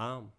Um,